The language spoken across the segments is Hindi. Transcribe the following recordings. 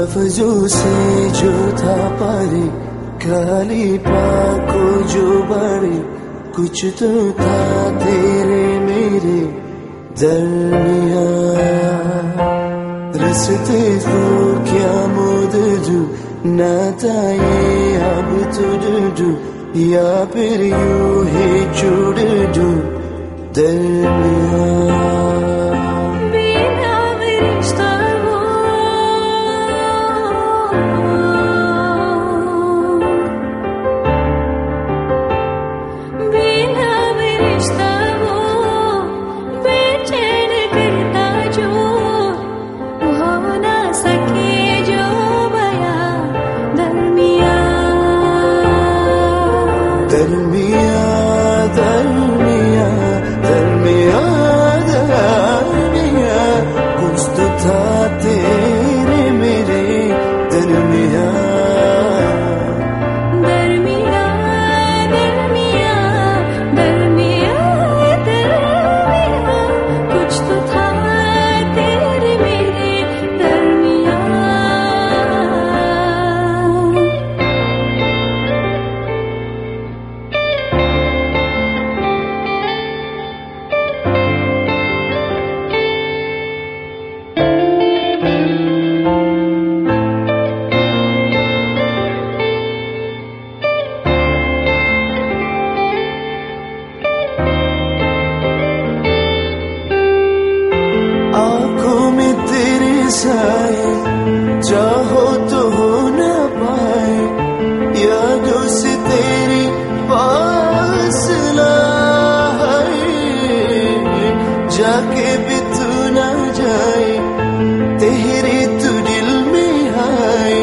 लफ्जों से जो था पारी खाली पाको जो बड़ी, कुछ तो था तेरे मेरे दरमिया रसते को क्या मोद जू नाता ये अब तुझ या फिर यू ही जुड़ जू दरमिया Let me other साए, चाहो तो हो न पाए, यादों से तेरी पास जाके भी तू न जाए, तेरे तू दिल में आए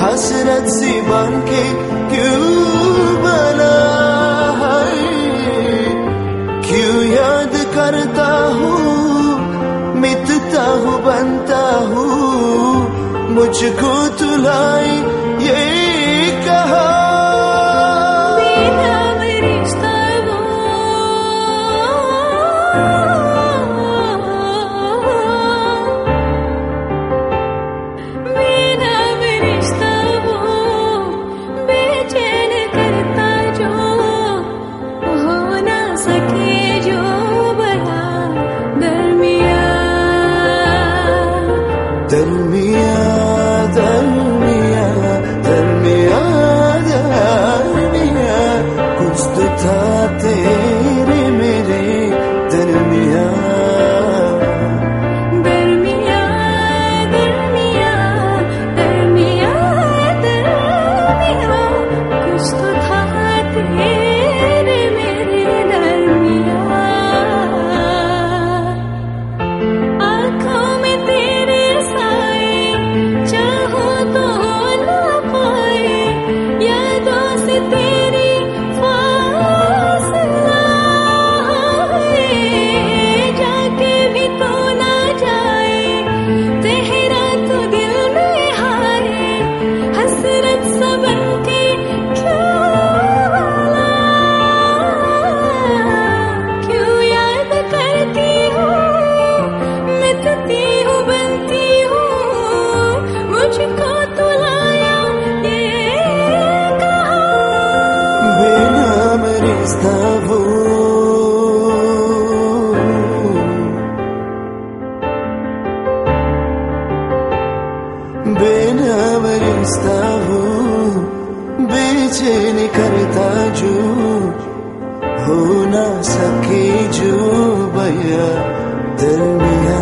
हसरत सी बन के क्यों करता हूँ, मिटता हूँ बनता हूँ मुझको तुलाई estavo बेनावर estavo बेचैन करता जो हो ना सके जो भैया दरमिया